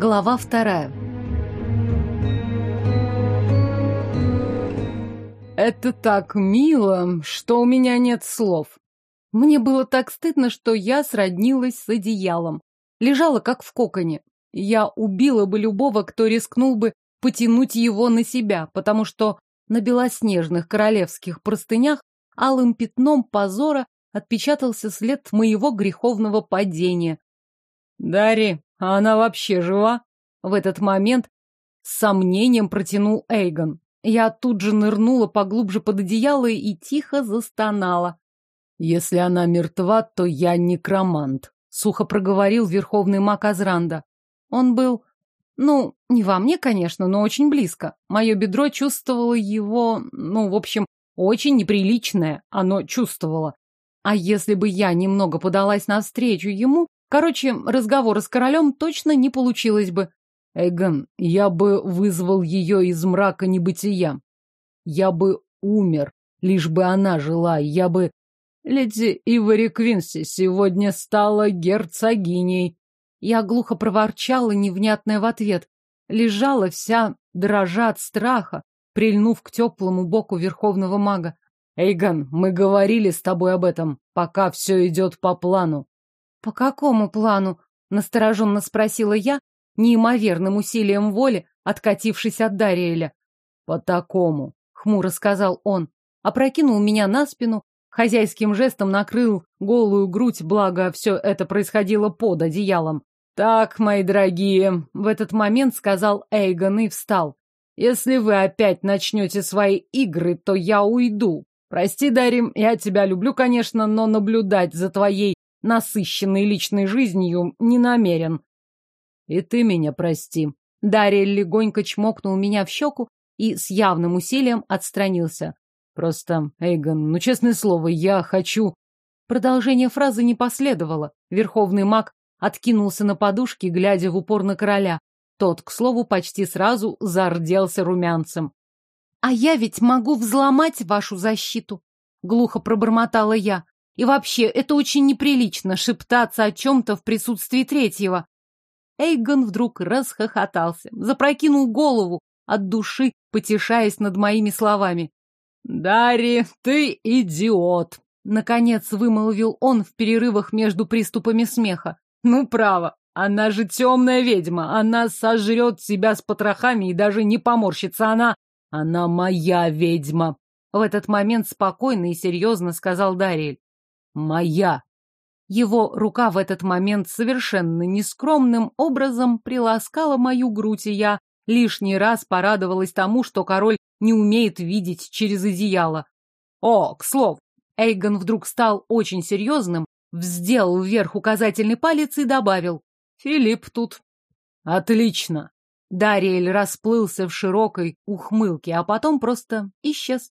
Глава вторая. Это так мило, что у меня нет слов. Мне было так стыдно, что я сроднилась с одеялом. Лежала как в коконе. Я убила бы любого, кто рискнул бы потянуть его на себя, потому что на белоснежных королевских простынях алым пятном позора отпечатался след моего греховного падения. «Дари, а она вообще жива? В этот момент с сомнением протянул Эйгон. Я тут же нырнула поглубже под одеяло и тихо застонала. Если она мертва, то я некромант, сухо проговорил верховный маг Азранда. Он был, ну, не во мне, конечно, но очень близко. Мое бедро чувствовало его, ну, в общем, очень неприличное, оно чувствовало. А если бы я немного подалась навстречу ему, Короче, разговора с королем точно не получилось бы. Эгон, я бы вызвал ее из мрака небытия. Я бы умер, лишь бы она жила, я бы... Леди Ивори Квинси сегодня стала герцогиней. Я глухо проворчала невнятное в ответ. Лежала вся, дрожа от страха, прильнув к теплому боку верховного мага. Эйгон, мы говорили с тобой об этом, пока все идет по плану. По какому плану? Настороженно спросила я, неимоверным усилием воли, откатившись от Дариэля. По такому, хмуро сказал он, опрокинул меня на спину, хозяйским жестом накрыл голую грудь, благо все это происходило под одеялом. «Так, мои дорогие», — в этот момент сказал Эйгон и встал. «Если вы опять начнете свои игры, то я уйду. Прости, Дарим, я тебя люблю, конечно, но наблюдать за твоей насыщенной личной жизнью, не намерен. И ты меня прости. Дарья легонько чмокнул меня в щеку и с явным усилием отстранился. Просто, Эйгон, ну честное слово, я хочу... Продолжение фразы не последовало. Верховный маг откинулся на подушке, глядя в упор на короля. Тот, к слову, почти сразу зарделся румянцем. — А я ведь могу взломать вашу защиту! — глухо пробормотала я. И вообще, это очень неприлично шептаться о чем-то в присутствии третьего. Эйгон вдруг расхохотался, запрокинул голову от души, потешаясь над моими словами. «Дарри, ты идиот!» Наконец вымолвил он в перерывах между приступами смеха. «Ну, право, она же темная ведьма, она сожрет себя с потрохами и даже не поморщится, она... Она моя ведьма!» В этот момент спокойно и серьезно сказал Дарриэль. Моя. Его рука в этот момент совершенно нескромным образом приласкала мою грудь, и я лишний раз порадовалась тому, что король не умеет видеть через одеяло. О, к слову, Эйгон вдруг стал очень серьезным, вздел вверх указательный палец и добавил. «Филипп тут». «Отлично!» Дариэль расплылся в широкой ухмылке, а потом просто исчез.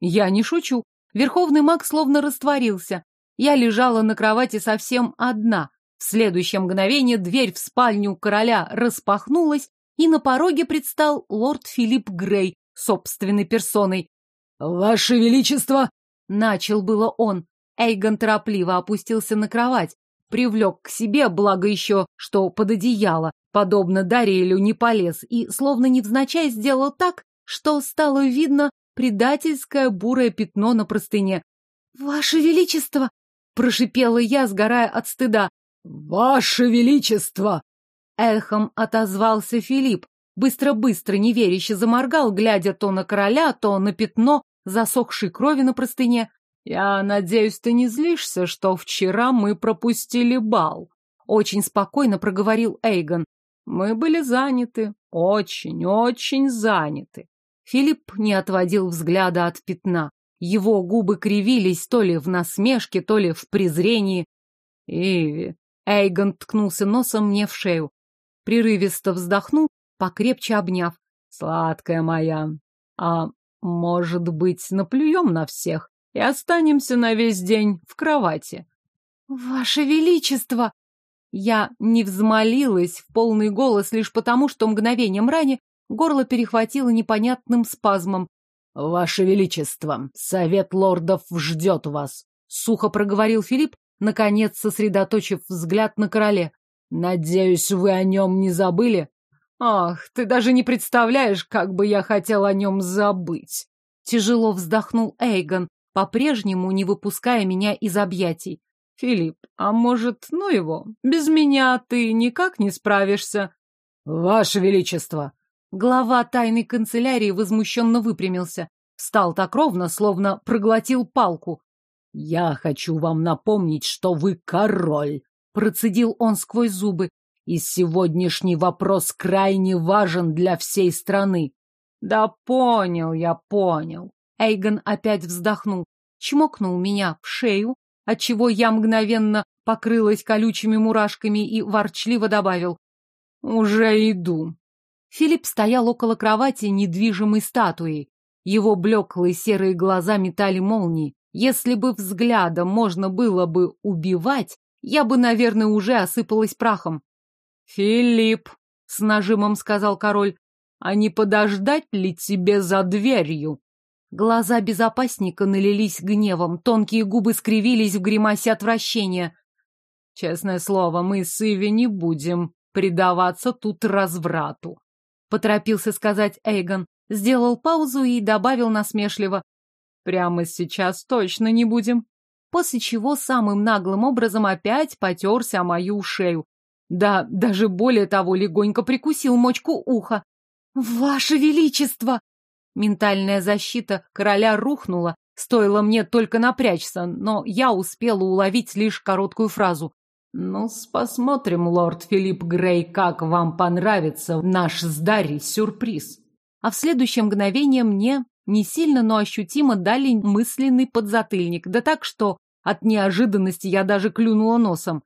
«Я не шучу. Верховный маг словно растворился. Я лежала на кровати совсем одна. В следующее мгновение дверь в спальню короля распахнулась, и на пороге предстал лорд Филипп Грей собственной персоной. «Ваше Величество!» — начал было он. Эйгон торопливо опустился на кровать, привлек к себе, благо еще, что под одеяло, подобно Дариэлю, не полез, и, словно невзначай, сделал так, что стало видно предательское бурое пятно на простыне. «Ваше Величество!» — прошипела я, сгорая от стыда. «Ваше Величество!» — эхом отозвался Филипп. Быстро-быстро, неверяще заморгал, глядя то на короля, то на пятно засохшей крови на простыне. «Я надеюсь, ты не злишься, что вчера мы пропустили бал?» Очень спокойно проговорил Эйгон. «Мы были заняты, очень-очень заняты. Филипп не отводил взгляда от пятна. Его губы кривились то ли в насмешке, то ли в презрении. «Иви!» Эйгон ткнулся носом мне в шею. Прерывисто вздохнул, покрепче обняв. «Сладкая моя! А может быть, наплюем на всех и останемся на весь день в кровати?» «Ваше Величество!» Я не взмолилась в полный голос лишь потому, что мгновением ранее Горло перехватило непонятным спазмом. «Ваше Величество, Совет Лордов ждет вас!» Сухо проговорил Филипп, наконец сосредоточив взгляд на короле. «Надеюсь, вы о нем не забыли?» «Ах, ты даже не представляешь, как бы я хотел о нем забыть!» Тяжело вздохнул Эйгон, по-прежнему не выпуская меня из объятий. «Филипп, а может, ну его, без меня ты никак не справишься?» «Ваше Величество!» Глава тайной канцелярии возмущенно выпрямился. Встал так ровно, словно проглотил палку. «Я хочу вам напомнить, что вы король!» Процедил он сквозь зубы. «И сегодняшний вопрос крайне важен для всей страны». «Да понял я, понял!» Эйгон опять вздохнул, чмокнул меня в шею, отчего я мгновенно покрылась колючими мурашками и ворчливо добавил. «Уже иду. Филипп стоял около кровати недвижимой статуей. Его блеклые серые глаза метали молнии. Если бы взглядом можно было бы убивать, я бы, наверное, уже осыпалась прахом. «Филипп», — с нажимом сказал король, — «а не подождать ли тебе за дверью?» Глаза безопасника налились гневом, тонкие губы скривились в гримасе отвращения. «Честное слово, мы с Иви не будем предаваться тут разврату», поторопился сказать Эйгон, сделал паузу и добавил насмешливо. «Прямо сейчас точно не будем». После чего самым наглым образом опять потерся о мою шею. Да, даже более того, легонько прикусил мочку уха. «Ваше Величество!» Ментальная защита короля рухнула, стоило мне только напрячься, но я успела уловить лишь короткую фразу. ну посмотрим, лорд Филипп Грей, как вам понравится наш с Дарьей сюрприз. А в следующее мгновение мне не сильно, но ощутимо дали мысленный подзатыльник, да так, что от неожиданности я даже клюнула носом.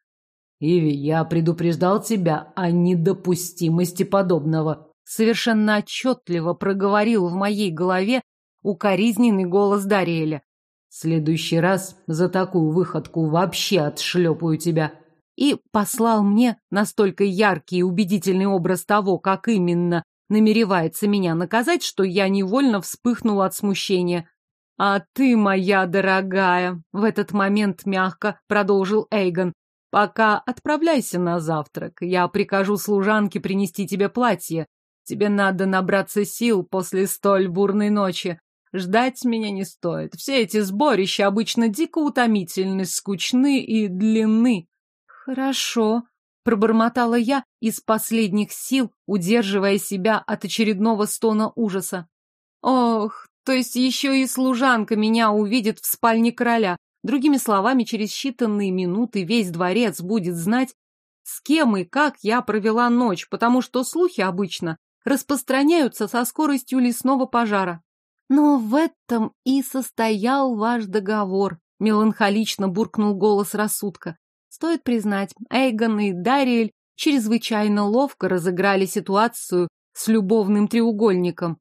Иви, я предупреждал тебя о недопустимости подобного. Совершенно отчетливо проговорил в моей голове укоризненный голос Дариэля. В следующий раз за такую выходку вообще отшлепаю тебя и послал мне настолько яркий и убедительный образ того, как именно намеревается меня наказать, что я невольно вспыхнула от смущения. «А ты, моя дорогая!» — в этот момент мягко продолжил Эйгон. «Пока отправляйся на завтрак. Я прикажу служанке принести тебе платье. Тебе надо набраться сил после столь бурной ночи. Ждать меня не стоит. Все эти сборища обычно дико утомительны, скучны и длинны. «Хорошо», — пробормотала я из последних сил, удерживая себя от очередного стона ужаса. «Ох, то есть еще и служанка меня увидит в спальне короля. Другими словами, через считанные минуты весь дворец будет знать, с кем и как я провела ночь, потому что слухи обычно распространяются со скоростью лесного пожара. Но в этом и состоял ваш договор, меланхолично буркнул голос рассудка. Стоит признать, Эйгон и Дариэль чрезвычайно ловко разыграли ситуацию с любовным треугольником.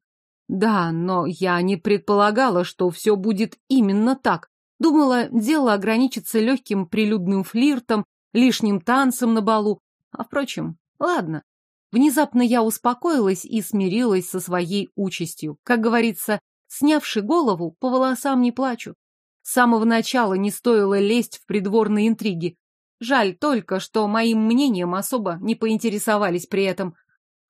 Да, но я не предполагала, что все будет именно так. Думала, дело ограничится легким прилюдным флиртом, лишним танцем на балу. А впрочем, ладно. Внезапно я успокоилась и смирилась со своей участью. Как говорится, снявши голову, по волосам не плачу. С самого начала не стоило лезть в придворные интриги. Жаль только, что моим мнением особо не поинтересовались при этом.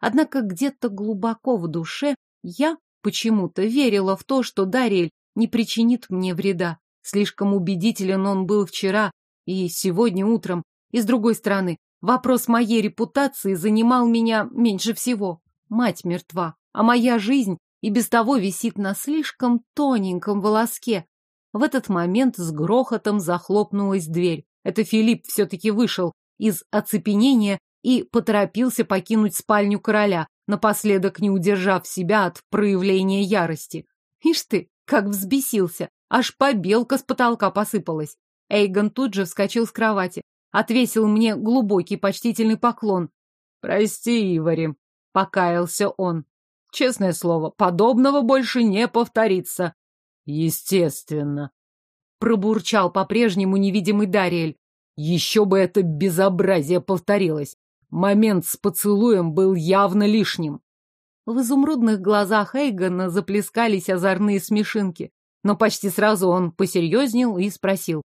Однако где-то глубоко в душе я почему-то верила в то, что Дарель не причинит мне вреда. Слишком убедителен он был вчера и сегодня утром. И с другой стороны, вопрос моей репутации занимал меня меньше всего. Мать мертва, а моя жизнь и без того висит на слишком тоненьком волоске. В этот момент с грохотом захлопнулась дверь. Это Филипп все-таки вышел из оцепенения и поторопился покинуть спальню короля, напоследок не удержав себя от проявления ярости. Ишь ты, как взбесился! Аж побелка с потолка посыпалась. Эйгон тут же вскочил с кровати, отвесил мне глубокий почтительный поклон. «Прости, Ивари», — покаялся он. «Честное слово, подобного больше не повторится». «Естественно», пробурчал по-прежнему невидимый Дариэль. Еще бы это безобразие повторилось. Момент с поцелуем был явно лишним. В изумрудных глазах Эйгона заплескались озорные смешинки, но почти сразу он посерьезнел и спросил.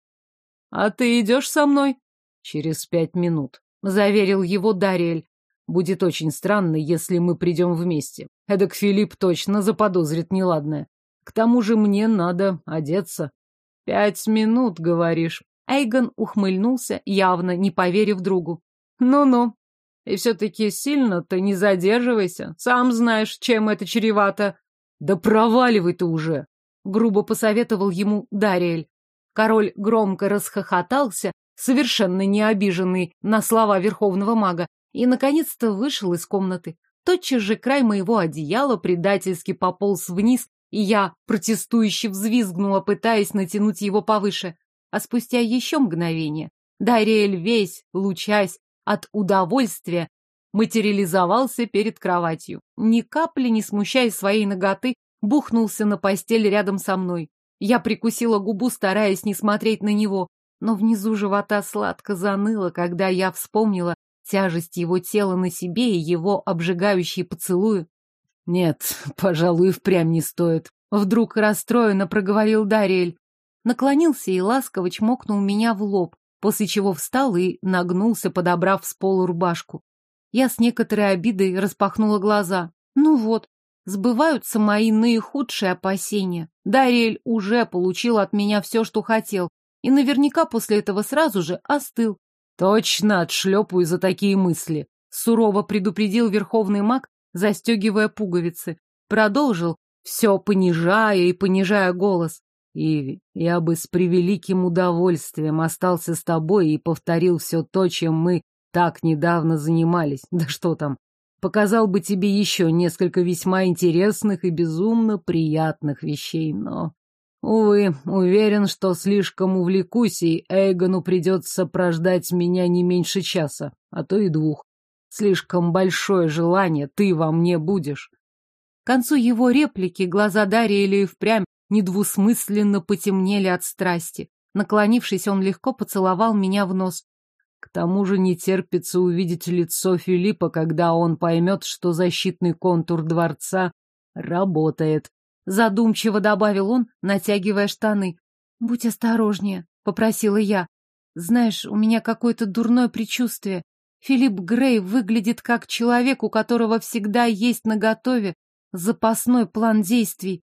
«А ты идешь со мной?» «Через пять минут», — заверил его Дариэль. «Будет очень странно, если мы придем вместе. Эдак Филипп точно заподозрит неладное. К тому же мне надо одеться». Пять минут, говоришь. Эйгон ухмыльнулся, явно не поверив другу. Ну-ну. И все-таки сильно-то не задерживайся. Сам знаешь, чем это чревато. Да проваливай ты уже, грубо посоветовал ему Дариэль. Король громко расхохотался, совершенно не обиженный на слова верховного мага, и, наконец-то, вышел из комнаты. Тотчас же край моего одеяла предательски пополз вниз и я протестующе взвизгнула, пытаясь натянуть его повыше. А спустя еще мгновение Дариэль весь, лучась от удовольствия, материализовался перед кроватью. Ни капли не смущаясь своей ноготы, бухнулся на постель рядом со мной. Я прикусила губу, стараясь не смотреть на него, но внизу живота сладко заныло, когда я вспомнила тяжесть его тела на себе и его обжигающие поцелуи. Нет, пожалуй, впрямь не стоит. Вдруг расстроенно проговорил Дариэль. Наклонился и ласково чмокнул меня в лоб, после чего встал и нагнулся, подобрав с пола рубашку. Я с некоторой обидой распахнула глаза. Ну вот, сбываются мои наихудшие опасения. Дариэль уже получил от меня все, что хотел, и наверняка после этого сразу же остыл. Точно отшлепаю за такие мысли, сурово предупредил верховный маг застегивая пуговицы. Продолжил, все понижая и понижая голос. «Иви, я бы с превеликим удовольствием остался с тобой и повторил все то, чем мы так недавно занимались. Да что там, показал бы тебе еще несколько весьма интересных и безумно приятных вещей, но... Увы, уверен, что слишком увлекусь, и Эйгону придется прождать меня не меньше часа, а то и двух. Слишком большое желание ты во мне будешь. К концу его реплики глаза Дарьи или впрямь недвусмысленно потемнели от страсти. Наклонившись, он легко поцеловал меня в нос. К тому же не терпится увидеть лицо Филиппа, когда он поймет, что защитный контур дворца работает. Задумчиво добавил он, натягивая штаны. «Будь осторожнее», — попросила я. «Знаешь, у меня какое-то дурное предчувствие. Филипп Грей выглядит как человек, у которого всегда есть наготове запасной план действий.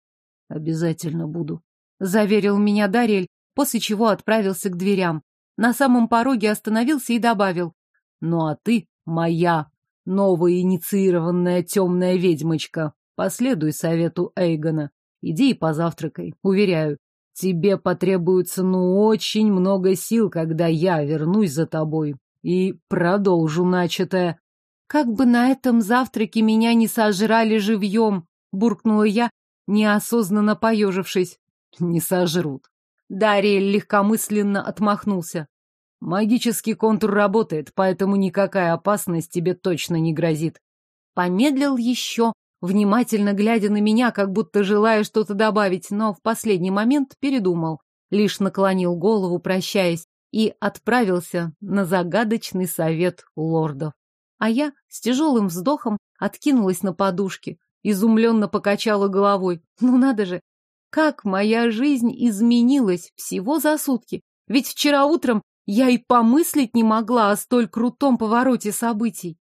«Обязательно буду», — заверил меня Дарель, после чего отправился к дверям. На самом пороге остановился и добавил. «Ну а ты моя, новая инициированная темная ведьмочка. Последуй совету Эйгона. Иди и позавтракай, уверяю. Тебе потребуется ну очень много сил, когда я вернусь за тобой и продолжу начатое. «Как бы на этом завтраке меня не сожрали живьем!» — буркнула я, неосознанно поежившись. «Не сожрут». Дарья легкомысленно отмахнулся. «Магический контур работает, поэтому никакая опасность тебе точно не грозит». Помедлил еще, внимательно глядя на меня, как будто желая что-то добавить, но в последний момент передумал. Лишь наклонил голову, прощаясь и отправился на загадочный совет лордов. А я с тяжелым вздохом откинулась на подушке, изумленно покачала головой. Ну надо же, как моя жизнь изменилась всего за сутки. Ведь вчера утром я и помыслить не могла о столь крутом повороте событий.